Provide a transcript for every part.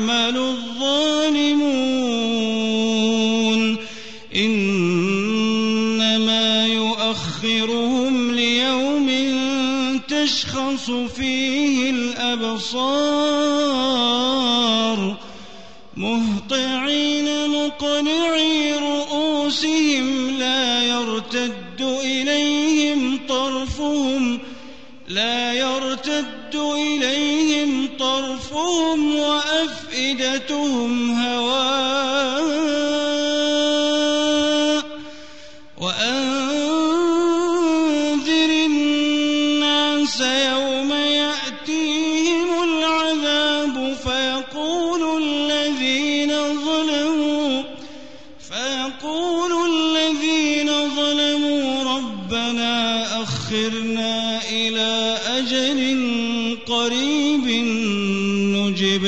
يعمل الظالمون. إنما يؤخرهم ليوم تشخص فيه الأبصار. مهطعين مقنعي رؤوسهم لا يرتد إليهم طرفهم. لا يرتد وأفئدتهم هواء وأنذر الناس يوم يأتيهم العذاب فيقول الذين ظلموا فيقول الذين ظلموا ربنا أخرنا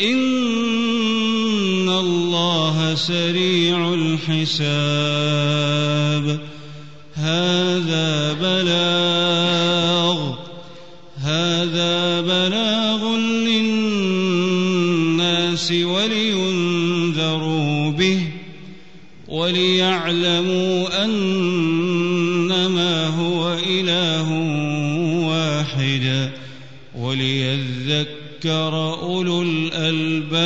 إن الله سريع الحساب. هذا بلاغ هذا بلاغ للناس ولينذروا به وليعلموا أنما هو إله واحد وليذكر أولو الألباب